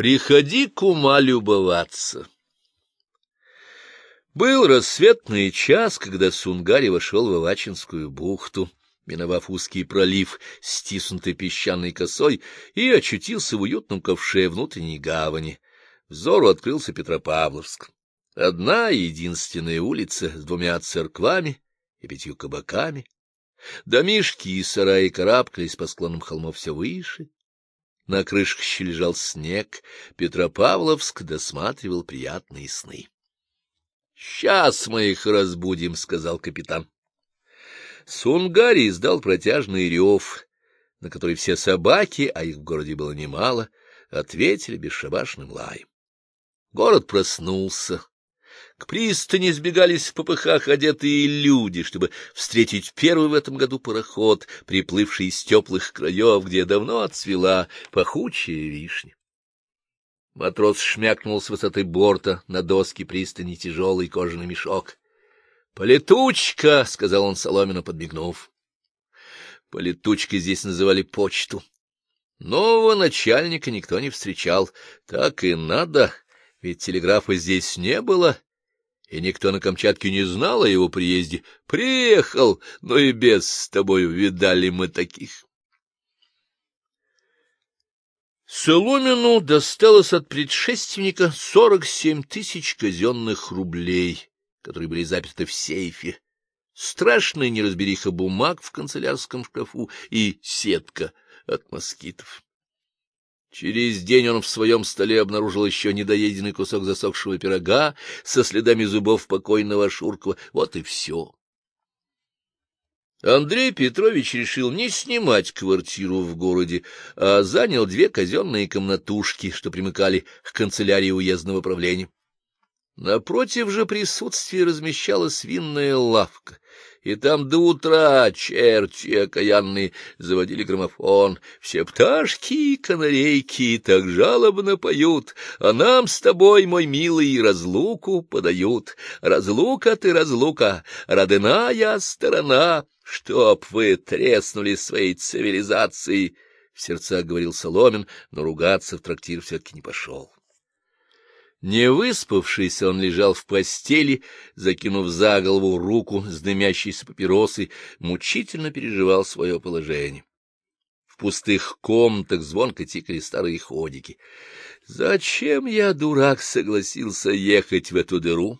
Приходи к ума любоваться. Был рассветный час, когда Сунгари вошел в Авачинскую бухту, миновав узкий пролив, стиснутый песчаной косой, и очутился в уютном ковше внутренней гавани. Взору открылся Петропавловск. Одна единственная улица с двумя церквами и пятью кабаками. Домишки и сараи карабкались по склонам холмов все выше. На крышах еще лежал снег. Петропавловск досматривал приятные сны. — Сейчас мы их разбудим, — сказал капитан. Сунгари издал протяжный рев, на который все собаки, а их в городе было немало, ответили бесшабашным лаем. Город проснулся. К пристани сбегались в попыхах одетые люди, чтобы встретить первый в этом году пароход, приплывший из теплых краев, где давно отцвела пахучая вишня. Матрос шмякнул с высоты борта на доски пристани тяжелый кожаный мешок. — Полетучка! — сказал он Соломину, подмигнув. Полетучкой здесь называли почту. Нового начальника никто не встречал. Так и надо, ведь телеграфа здесь не было, и никто на Камчатке не знал о его приезде. Приехал, но и без с тобою видали мы таких. Соломину досталось от предшественника сорок семь тысяч казенных рублей, которые были заперты в сейфе, страшная неразбериха бумаг в канцелярском шкафу и сетка от москитов. Через день он в своем столе обнаружил еще недоеденный кусок засохшего пирога со следами зубов покойного Шуркова. Вот и все. Андрей Петрович решил не снимать квартиру в городе, а занял две казенные комнатушки, что примыкали к канцелярии уездного правления. Напротив же присутствия размещалась винная лавка, и там до утра черти окаянные заводили граммофон. Все пташки и канарейки так жалобно поют, а нам с тобой, мой милый, разлуку подают. Разлука ты, разлука, родная сторона, чтоб вы треснули своей цивилизацией. В сердцах говорил Соломин, но ругаться в трактир все-таки не пошел. Не выспавшийся, он лежал в постели, закинув за голову руку с дымящейся папиросой, мучительно переживал свое положение. В пустых комнатах звонко тикали старые ходики. Зачем я, дурак, согласился ехать в эту дыру?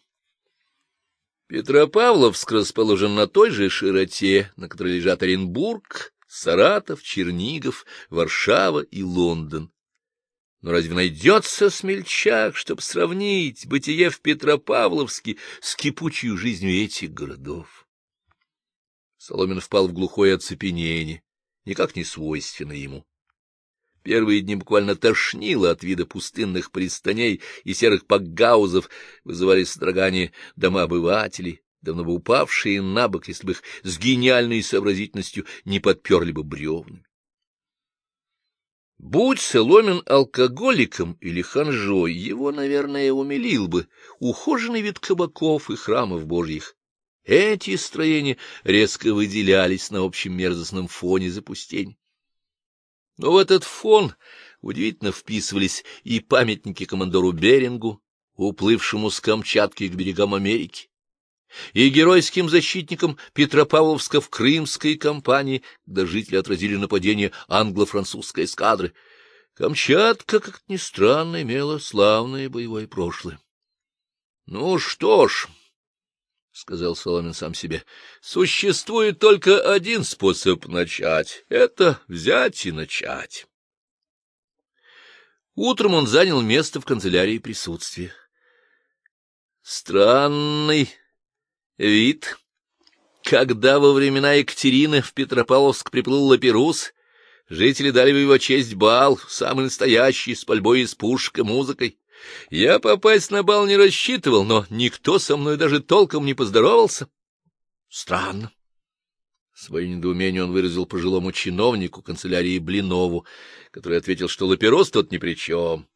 Петропавловск расположен на той же широте, на которой лежат Оренбург, Саратов, Чернигов, Варшава и Лондон. Но разве найдется смельчак, чтобы сравнить бытие в Петропавловске с кипучей жизнью этих городов? Соломин впал в глухое оцепенение, никак не свойственно ему. Первые дни буквально тошнило от вида пустынных пристаней и серых пакгаузов, вызывали содрогание дома обывателей, давно бы упавшие на бок, если бы их с гениальной сообразительностью не подперли бы бревнами. Будь Соломин алкоголиком или ханжой, его, наверное, умилил бы ухоженный вид кабаков и храмов божьих. Эти строения резко выделялись на общем мерзостном фоне запустения. Но в этот фон удивительно вписывались и памятники командору Берингу, уплывшему с Камчатки к берегам Америки, и геройским защитникам Петропавловска в Крымской кампании, когда жители отразили нападение англо-французской эскадры. Камчатка, как ни странно, имела славное боевое прошлое. — Ну что ж, — сказал Соломин сам себе, — существует только один способ начать — это взять и начать. Утром он занял место в канцелярии присутствия. Странный вид. Когда во времена Екатерины в Петропавловск приплыл Лаперус, жители дали в его честь бал, самый настоящий, с пальбой из пушек и музыкой. Я попасть на бал не рассчитывал, но никто со мной даже толком не поздоровался. Странно. Свое недоумение он выразил пожилому чиновнику канцелярии Блинову, который ответил, что Лаперос тут ни при чем.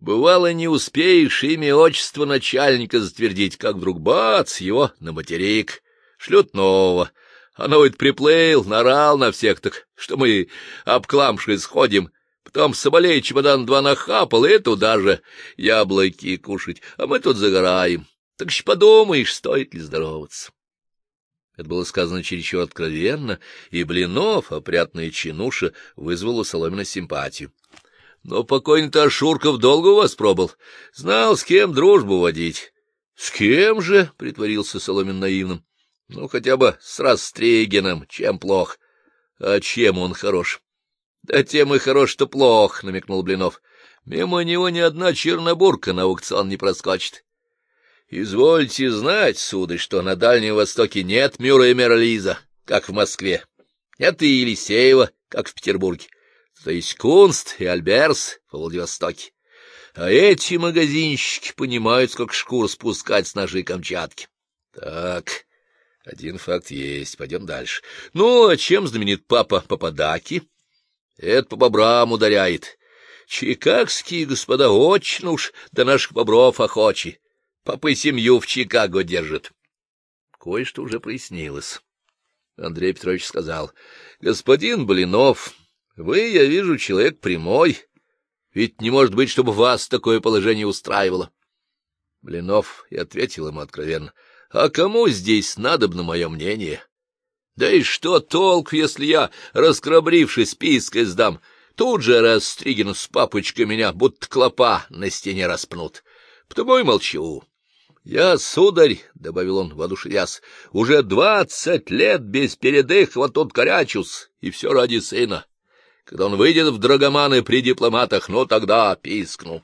Бывало, не успеешь имя отчество начальника затвердить, как вдруг бац, его на материк, шлют нового. А новый приплыл, нарал на всех, так что мы обкламши сходим, Потом соболей чемодан два нахапал, и туда же яблоки кушать, а мы тут загораем. Так ж подумаешь, стоит ли здороваться. Это было сказано чересчур откровенно, и Блинов, опрятная чинуша, вызвал у Соломина симпатию. Но покойный-то Шурков долго у вас пробыл. Знал, с кем дружбу водить. — С кем же? — притворился Соломин наивным. — Ну, хотя бы с Растрегином. Чем плох? — А чем он хорош? — Да тем и хорош, что плох, — намекнул Блинов. — Мимо него ни одна чернобурка на аукцион не проскочит. — Извольте знать, сударь, что на Дальнем Востоке нет Мюра и Мерлиза, как в Москве. Нет и Елисеева, как в Петербурге. То есть Кунст и Альберс во Владивостоке. А эти магазинщики понимают, как шкур спускать с нашей Камчатки. Так, один факт есть, пойдем дальше. Ну, а чем знаменит папа Пападаки? Это по бобрам ударяет. Чикагские господа очень уж до наших бобров охочи. Папа семью в Чикаго держит. Кое-что уже прояснилось. Андрей Петрович сказал, — Господин Блинов, вы, я вижу, человек прямой, ведь не может быть, чтобы вас такое положение устраивало. Блинов и ответил ему откровенно, — А кому здесь надобно мое мнение? Да и что толк, если я, раскрабрившись, пиской сдам, тут же Растригин с папочкой меня, будто клопа, на стене распнут. Потому и молчу. Я, сударь, — добавил он, воодушевясь, — уже двадцать лет без передыха вот тут корячусь, и все ради сына. Когда он выйдет в драгоманы при дипломатах, ну тогда пискну.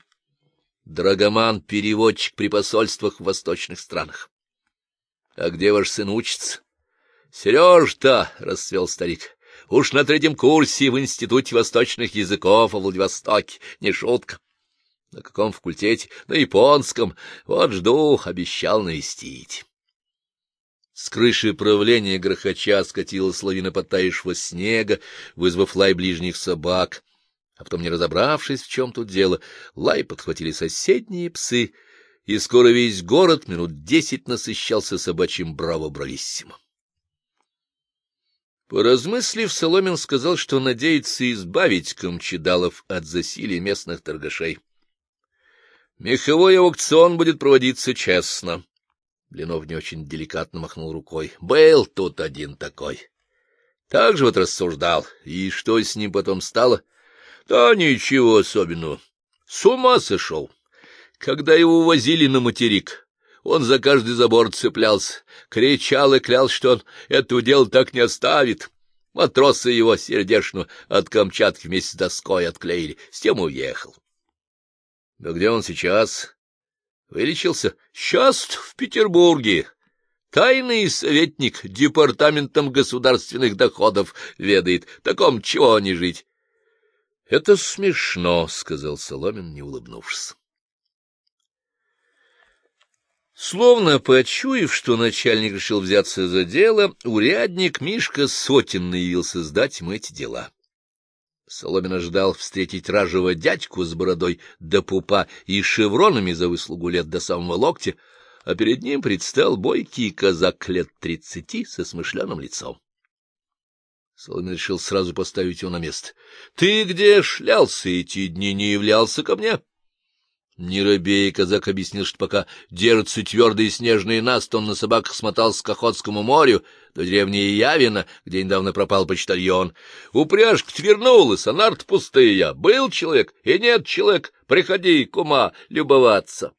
Драгоман — переводчик при посольствах в восточных странах. — А где ваш сын учится? — Сереж-то, — расцвел старик, — уж на третьем курсе в Институте восточных языков во Владивостоке, не шутка. На каком факультете? На японском. Вот жду, обещал навестить. С крыши правления грохоча скатилась лавина подтаявшего снега, вызвав лай ближних собак. А потом, не разобравшись, в чем тут дело, лай подхватили соседние псы, и скоро весь город минут десять насыщался собачьим браво-брависсимо. Поразмыслив, Соломин сказал, что надеется избавить Камчедалов от засилия местных торгашей. Меховой аукцион будет проводиться честно. Блинов не очень деликатно махнул рукой. Был тут один такой. Так же вот рассуждал. И что с ним потом стало? Да ничего особенного. С ума сошел. Когда его увозили на материк, он за каждый забор цеплялся, кричал и клял, что он этого дела так не оставит. Матросы его сердечно от Камчатки вместе с доской отклеили, с тем уехал. Да где он сейчас? Вылечился? Сейчас в Петербурге. Тайный советник департаментом государственных доходов ведает. Таком чего не жить? — Это смешно, — сказал Соломин, не улыбнувшись. Словно почуяв, что начальник решил взяться за дело, урядник Мишка Сотин явился сдать ему эти дела. Соломин ожидал встретить ражего дядьку с бородой до пупа и шевронами за выслугу лет до самого локтя, а перед ним предстал бойкий казак лет тридцати со смышленым лицом. Соломин решил сразу поставить его на место. — Ты где шлялся эти дни, не являлся ко мне? — не робея, казак объяснил, что пока держатся твердые снежные насты, он на собаках смотался к Охотскому морю, до деревни Явина, где недавно пропал почтальон. Упряжка твернулась, а нарт пустые. Был человек и нет человек. Приходи, кума, любоваться.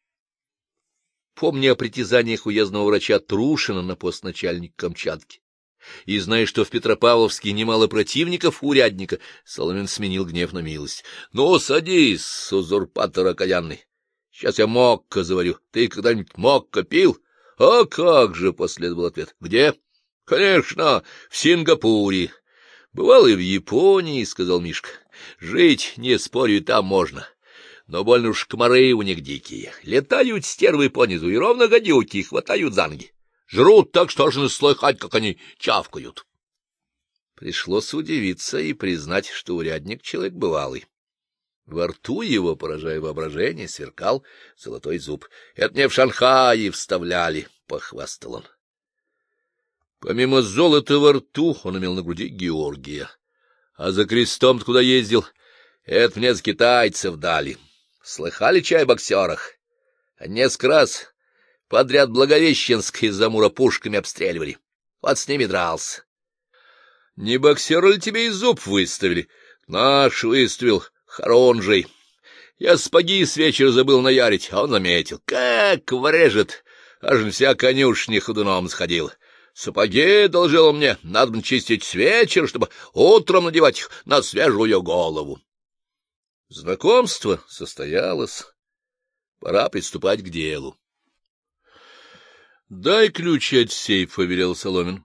Помня о притязаниях уездного врача Трушина на пост начальника Камчатки, и зная, что в Петропавловске немало противников урядника, Соломин сменил гнев на милость. — Ну, садись, узурпатор окаянный. Сейчас я мокко заварю. Ты когда-нибудь мокко пил? — А как же, — последовал ответ. — Где? — Конечно, в Сингапуре. — Бывал и в Японии, — сказал Мишка. — Жить, не спорю, там можно. Но больно уж комары у них дикие. Летают стервы понизу, и ровно гадюки хватают за ноги. Жрут так, что аж слыхать, как они чавкают. Пришлось удивиться и признать, что урядник человек бывалый. Во рту его, поражая воображение, сверкал золотой зуб. — Это мне в Шанхае вставляли, — похвастал он. Помимо золота во рту он имел на груди Георгия. А за крестом куда ездил? Это мне с китайцев дали. Слыхали чай о боксерах? Несколько раз подряд Благовещенск из-за пушками обстреливали. Вот с ними дрался. Не боксера ли тебе и зуб выставили? Наш выставил, хоронжий. Я спаги с вечера забыл наярить, а он заметил. Как врежет! Аж вся конюшня ходуном сходила. Сапоги, должил мне, надо бы чистить с вечера, чтобы утром надевать их на свежую голову. Знакомство состоялось. Пора приступать к делу. — Дай ключи от сейфа, — велел Соломин.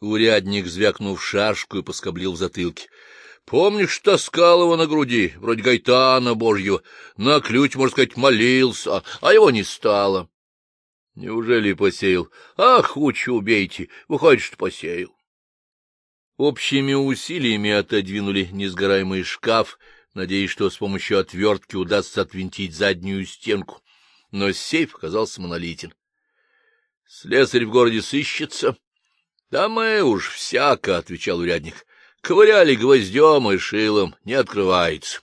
Урядник, звякнув шашку, и поскоблил в затылке. — Помнишь, таскал его на груди, вроде гайтана божьего, на ключ, можно сказать, молился, а его не стало. — Неужели посеял? Ах, учу, убейте, выходит, что посеял. Общими усилиями отодвинули несгораемый шкаф, надеясь, что с помощью отвертки удастся отвинтить заднюю стенку, но сейф оказался монолитен. — Слесарь в городе сыщется? Да мы уж всяко, — отвечал урядник. — Ковыряли гвоздем и шилом, не открывается.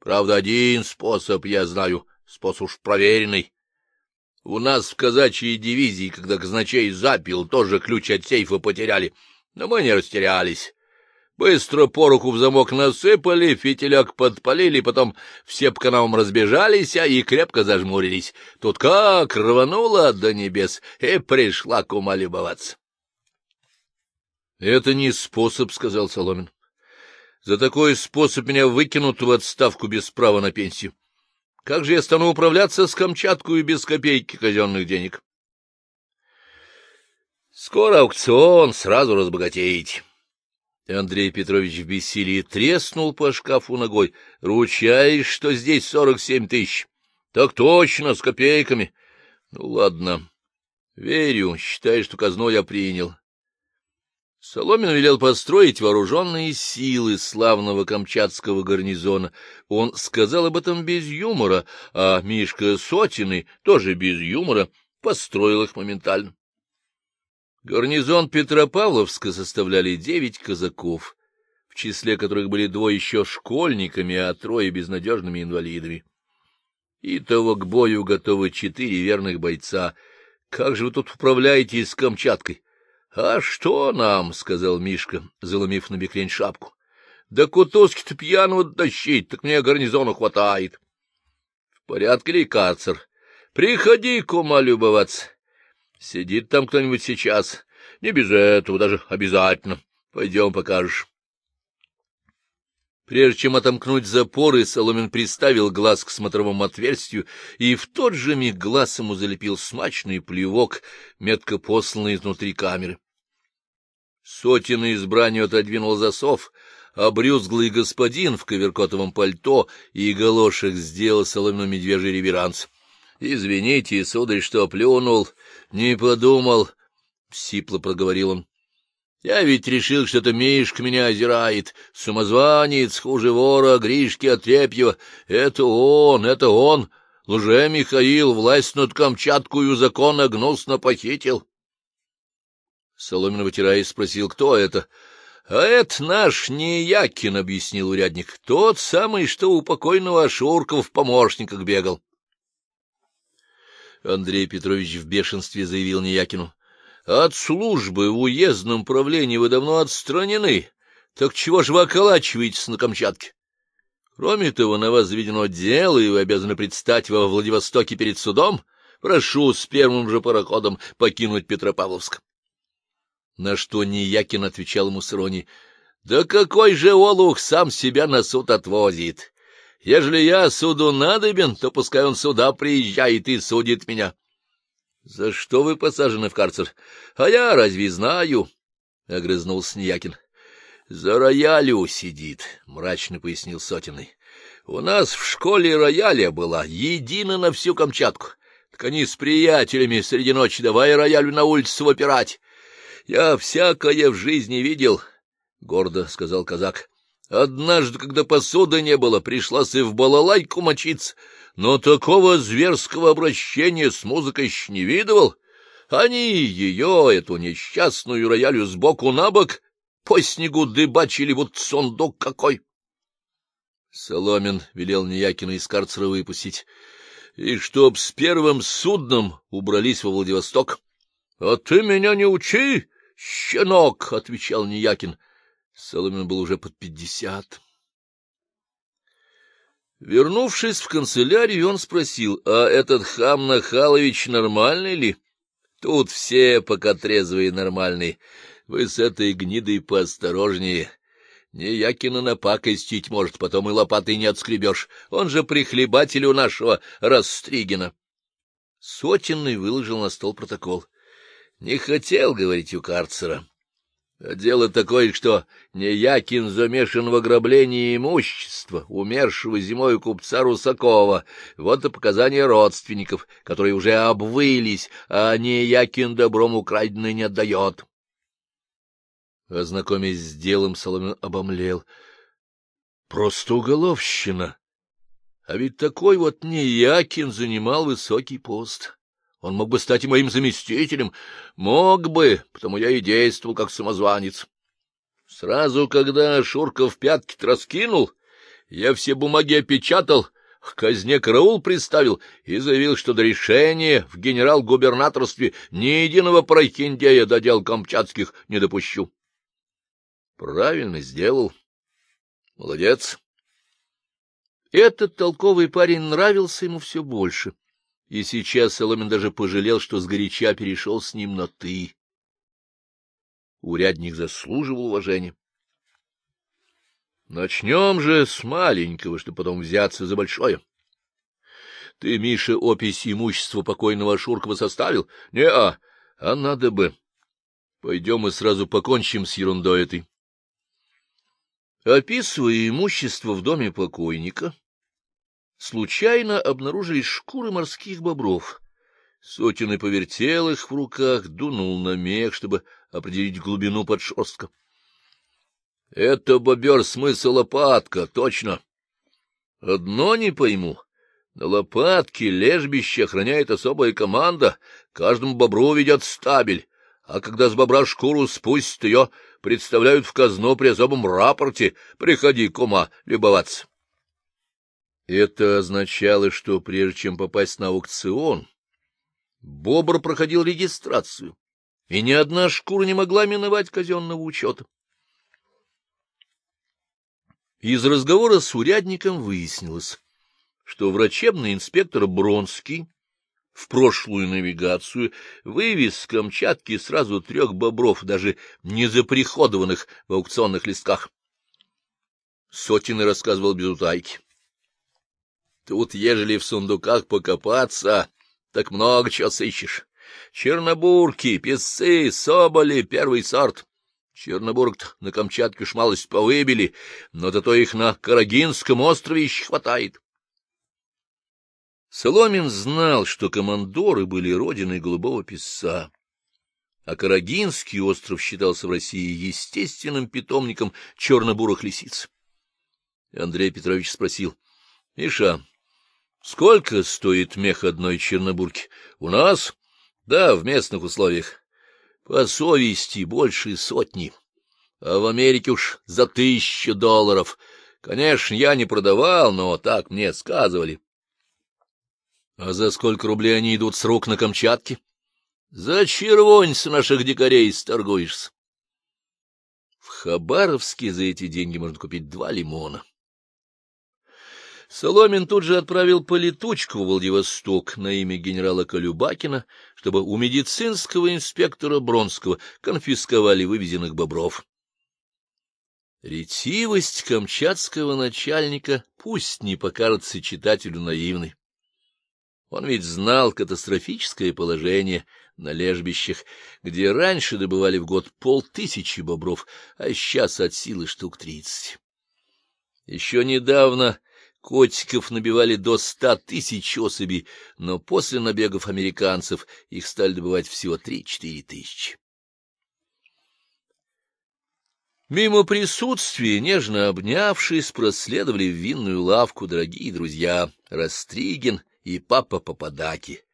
Правда, один способ я знаю, способ уж проверенный. У нас в казачьей дивизии, когда казначей запил, тоже ключ от сейфа потеряли, но мы не растерялись. Быстро пороху в замок насыпали, фитиляк подпалили, потом все по каналам разбежались, а и крепко зажмурились. Тут как рвануло до небес, и пришла кума любоваться. — Это не способ, — сказал Соломин. — За такой способ меня выкинут в отставку без права на пенсию. Как же я стану управляться с Камчаткой без копейки казенных денег? — Скоро аукцион, сразу разбогатеете. Андрей Петрович в бессилии треснул по шкафу ногой. — Ручаюсь, что здесь сорок семь тысяч. — Так точно, с копейками. — Ну, ладно. Верю, считай, что казну я принял. Соломин велел построить вооруженные силы славного камчатского гарнизона. Он сказал об этом без юмора, а Мишка Сотины, тоже без юмора, построил их моментально. Гарнизон Петропавловска составляли девять казаков, в числе которых были двое еще школьниками, а трое безнадежными инвалидами. Итого к бою готовы четыре верных бойца. Как же вы тут управляете с Камчаткой? — А что нам? — сказал Мишка, заломив на бекрень шапку. — Да Кутузки-то пьяного тащить, так мне гарнизону хватает. — В порядке ли, карцер? Приходи, кума, любоваться. Сидит там кто-нибудь сейчас. Не без этого, даже обязательно. Пойдем покажешь. Прежде чем отомкнуть запоры, Соломин приставил глаз к смотровому отверстию, и в тот же миг глаз ему залепил смачный плевок, метко посланный изнутри камеры. Сотенный избранию отодвинул засов, а брюзглый господин в коверкотовом пальто и галошах сделал соломину медвежий реверанс. — Извините, сударь, что плюнул, не подумал, — сипло проговорил он. — Я ведь решил, что это Мишка меня озирает, самозванец, хуже вора, Гришки Отрепьева. Это он, это он, лже-Михаил, власть над Камчаткую закона гнусно похитил. Соломин, вытираясь, спросил, кто это. — А это наш Неякин, — объяснил урядник, — тот самый, что у покойного Ашуркова в помощниках бегал. Андрей Петрович в бешенстве заявил Неякину. — От службы в уездном правлении вы давно отстранены. Так чего же вы околачиваетесь на Камчатке? Кроме того, на вас заведено дело, и вы обязаны предстать во Владивостоке перед судом. Прошу с первым же пароходом покинуть Петропавловск. На что Ниякин отвечал ему с иронией. — Да какой же олух сам себя на суд отвозит? Ежели я суду надобен, то пускай он сюда приезжает и судит меня. — За что вы посажены в карцер? — А я разве знаю? — огрызнулся Ниякин. — За роялю сидит, — мрачно пояснил Сотиный. — У нас в школе рояля была, едина на всю Камчатку. Так они с приятелями среди ночи давай роялю на улицу выпирать. Я всякое в жизни видел, — гордо сказал казак. Однажды, когда посуды не было, пришлось и в балалайку мочиться, но такого зверского обращения с музыкой еще не видывал. Они ее, эту несчастную роялю, сбоку на бок по снегу дыбачили, вот сундук какой. Соломин велел Неякина из карцера выпустить. — И чтоб с первым судном убрались во Владивосток. — А ты меня не учи, щенок! — отвечал Неякин. Соломин был уже под пятьдесят. Вернувшись в канцелярию, он спросил, а этот хам Нахалович нормальный ли? Тут все пока трезвые нормальные. Вы с этой гнидой поосторожнее. Неякина напакостить может, потом и лопатой не отскребешь. Он же прихлебатель у нашего Растригина. Сотенный выложил на стол протокол. Не хотел говорить у карцера. А дело такое, что Неякин замешан в ограблении имущества умершего зимой купца Русакова. Вот и показания родственников, которые уже обвылись, а Неякин добром украденный не отдает. Ознакомясь с делом, Соломин обомлел. Просто уголовщина. А ведь такой вот Неякин занимал высокий пост. Он мог бы стать моим заместителем. Мог бы, потому я и действовал как самозванец. Сразу, когда Шурков пятки раскинул, я все бумаги опечатал, к казне караул приставил и заявил, что до решения в генерал-губернаторстве ни единого прохиндея до дел камчатских не допущу. Правильно сделал. Молодец. Этот толковый парень нравился ему все больше и сейчас Соломин даже пожалел, что сгоряча перешел с ним на «ты». Урядник заслуживал уважения. Начнем же с маленького, чтобы потом взяться за большое. Ты, Миша, опись имущества покойного Шуркова составил? Не-а, а надо бы. Пойдем мы сразу покончим с ерундой этой. Описывая имущество в доме покойника, случайно обнаружились шкуры морских бобров. Сотины повертел их в руках, дунул на мех, чтобы определить глубину подшерстка. — Это бобер смысл лопатка, точно. Одно не пойму. На лопатке лежбище охраняет особая команда, каждому бобру ведет стабель, а когда с бобра шкуру спустят, ее представляют в казну при особом рапорте. Приходи, кума, любоваться. Это означало, что прежде чем попасть на аукцион, Бобр проходил регистрацию, и ни одна шкура не могла миновать казенного учета. Из разговора с урядником выяснилось, что врачебный инспектор Бронский в прошлую навигацию вывез с Камчатки сразу трех бобров, даже не заприходованных в аукционных листках. Сотины рассказывал без утайки. Тут, ежели в сундуках покопаться, так много чего сыщешь. Чернобурки, песцы, соболи, первый сорт. Чернобург на Камчатке шмалость повыбили, но зато их на Карагинском острове еще хватает. Соломин знал, что командоры были родиной голубого песца, а Карагинский остров считался в России естественным питомником чернобурых лисиц. Андрей Петрович спросил, — Миша, Сколько стоит мех одной чернобурки? У нас? Да, в местных условиях. По совести больше сотни. А в Америке уж за тысячу долларов. Конечно, я не продавал, но так мне сказывали. А за сколько рублей они идут с рук на Камчатке? За червонь с наших дикарей сторгуешься. В Хабаровске за эти деньги можно купить два лимона. Соломин тут же отправил полетучку в Владивосток на имя генерала Колюбакина, чтобы у медицинского инспектора Бронского конфисковали вывезенных бобров. Ретивость камчатского начальника пусть не покажется читателю наивной. Он ведь знал катастрофическое положение на лежбищах, где раньше добывали в год полтысячи бобров, а сейчас от силы штук тридцать. Еще недавно Котиков набивали до ста тысяч особей, но после набегов американцев их стали добывать всего три-четыре тысячи. Мимо присутствия, нежно обнявшись, проследовали в винную лавку дорогие друзья Растригин и папа Попадаки.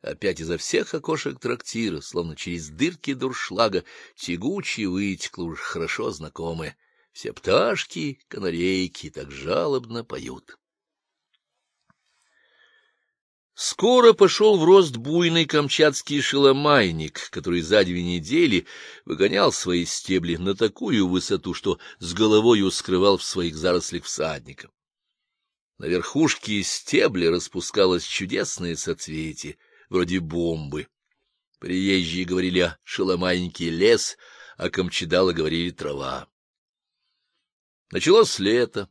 Опять изо всех окошек трактира, словно через дырки дуршлага, тягуче вытекло уж хорошо знакомое все пташки, канарейки так жалобно поют. Скоро пошел в рост буйный камчатский шеломайник, который за две недели выгонял свои стебли на такую высоту, что с головою скрывал в своих зарослях всадника. На верхушке стебля распускалось чудесное соцветие, вроде бомбы. Приезжие говорили о шеломайнике лес, а камчедалы говорили трава. Началось лето.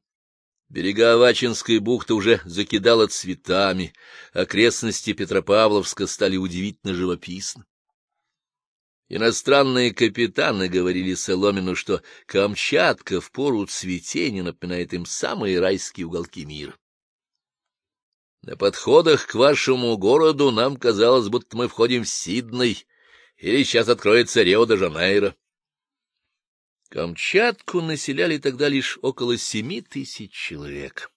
Берега Авачинской бухты уже закидало цветами, окрестности Петропавловска стали удивительно живописны. Иностранные капитаны говорили Соломину, что Камчатка в пору цветения напоминает им самые райские уголки мира. На подходах к вашему городу нам казалось, будто мы входим в Сидней, или сейчас откроется Рио-де-Жанейро. Камчатку населяли тогда лишь около семи тысяч человек.